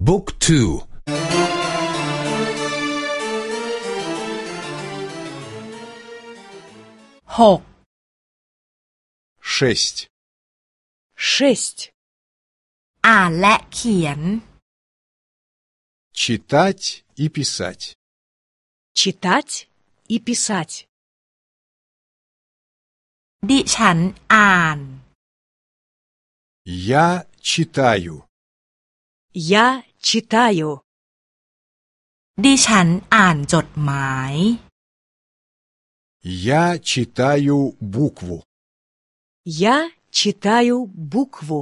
بوك 2. هوك شست شست آلا Читать и писать. Читать и писать. Дичан ан. Я читаю. Я читаю ดิฉันอ่านจดหมาย я читаю букву, я читаю букву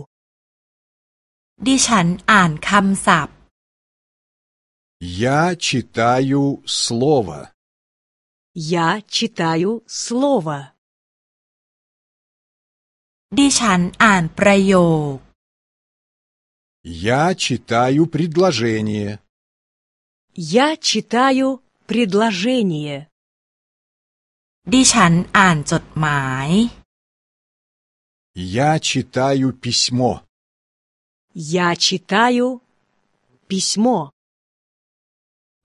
ดิฉันอ่านคำศัพท์ я читаю слово, я читаю слово ดิฉันอ่านประโยค я читаю предложение, я читаю предложение ดิฉันอ่านจดหมาย я читаю письмо, я читаю письмо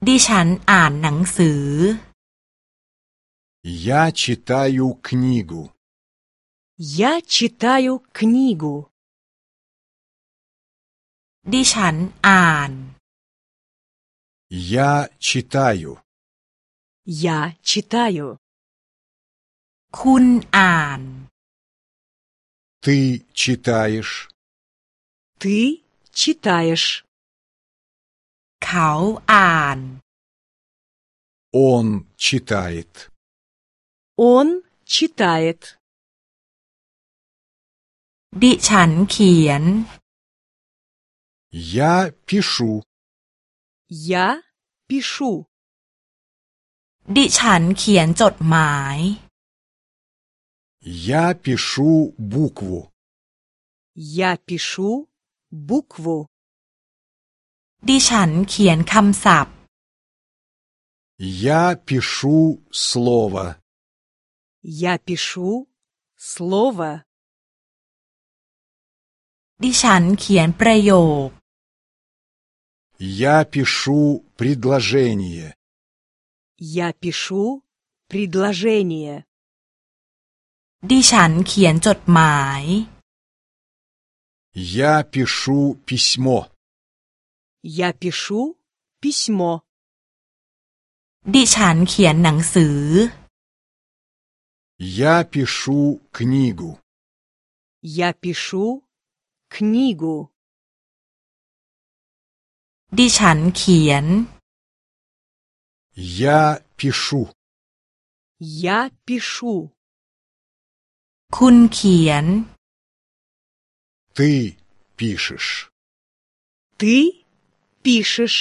ดิฉันอ่านหนังสือ я читаю книгу, я читаю книгу ดิฉันอ่าน я читаю, я читаю คุณอ่าน ты читаешь, ты читаешь เขาอ่าน он читает, он читает ดิฉันเขียน я пишу, я пишу ดิฉันเขียนจดหมาย я пишу букву, я пишу букву ดิฉันเขียนคำศัพท์ я пишу слово, я пишу слово ดิฉันเขียนประโยค я пишу предложение, я пишу предложение ดิฉันเขียนจดหมาย я пишу письмо, я пишу письмо ดิฉันเขียนหนังสือ я пишу книгу, я пишу книгу ดิฉันเขียน я пишу, я пишу คุณเขียน ты пишешь, ты пишешь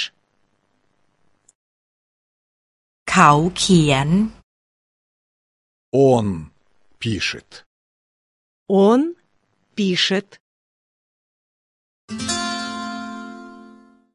เขาเขียน он пишет. он пишет